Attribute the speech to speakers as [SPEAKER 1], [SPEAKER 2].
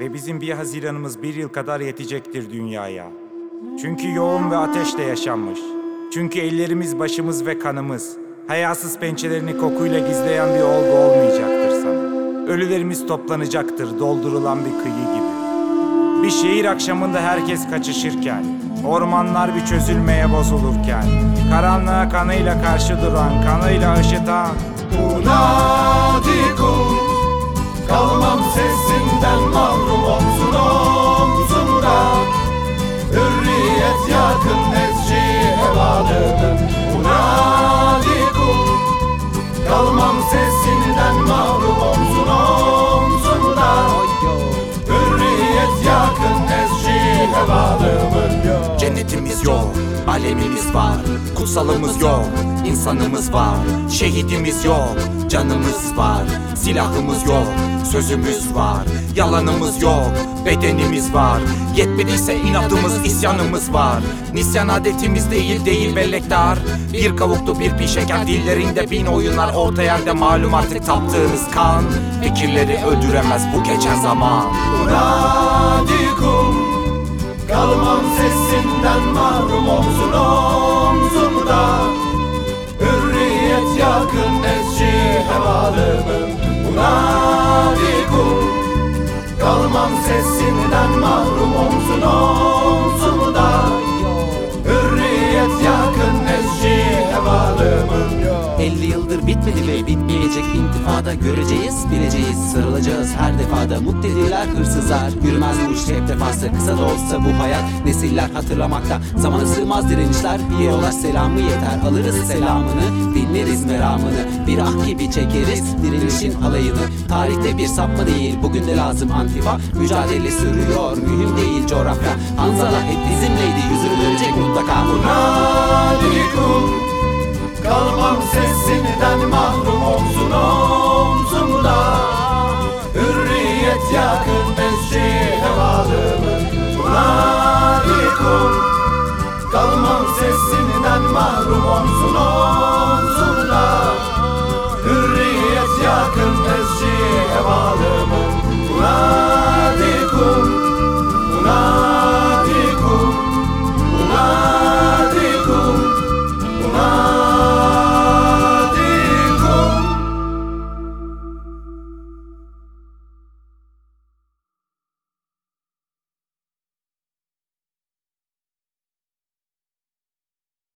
[SPEAKER 1] Ve bizim bir Haziranımız bir yıl kadar yetecektir dünyaya. Çünkü yoğun ve ateşle yaşanmış. Çünkü ellerimiz, başımız ve kanımız hayasız pençelerini kokuyla gizleyen bir olgu olmayacaktır sana. Ölülerimiz toplanacaktır doldurulan bir kıyı gibi. Bir şehir akşamında herkes kaçışırken, ormanlar bir çözülmeye bozulurken, karanlığa kanıyla karşı duran, kanıyla aşıtan,
[SPEAKER 2] Unadikum Kalmam sesinden
[SPEAKER 3] yok, alemimiz var Kutsalımız yok, insanımız var Şehidimiz yok, canımız var Silahımız yok, sözümüz var Yalanımız yok, bedenimiz var. Yetmediyse inadımız, isyanımız var. Nisyan adetimiz değil, değil bellektar. Bir kavuklu bir pişeker dillerinde bin oyunlar Orta yerde malum artık taptığınız kan. Fikirleri öldüremez bu geçen zaman.
[SPEAKER 2] Unadikum Kalmam sesinden mahrum omzun omzumda
[SPEAKER 4] ve bitmeyecek intifada göreceğiz bileceğiz sarılacağız. Her defada muktedirler hırsızlar. Yürümez bu iş hep defası kısa da olsa bu hayat. Nesiller hatırlamakta zamana sığmaz direnişler. Bir yola selamı yeter alırız selamını dinleriz meramını. Bir ah gibi çekeriz direnişin alayını. Tarihte bir sapma değil bugün de lazım antifa. Mücadele sürüyor mühim değil coğrafya. Hanzala hep bizimleydi yüzünü dönecek mutlaka
[SPEAKER 2] Unadikum yakın mescide varımı Malikum Kalmam sesinden mahrum omzun omzunda Hürriyet yakın mescide varımı Malikum